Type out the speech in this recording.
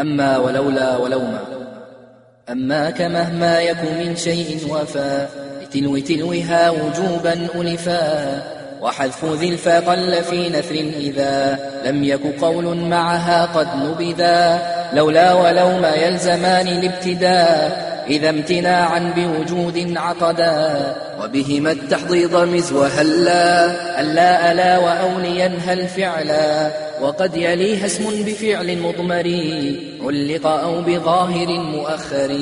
أما ولولا ولوما. أما كمهما يك من شيء وفا لتلو تلوها وجوبا ألفا. وحذف ذي الفا قل في نثر إذا لم يك قول معها قد نبذا. لولا ولوما يلزمان الابتداء. إذا امتناعا بوجود عقدا وبهما التحضيض مز وهلا ألا ألا وأوليا هل فعلا وقد يليها اسم بفعل مضمر علق أو بظاهر مؤخر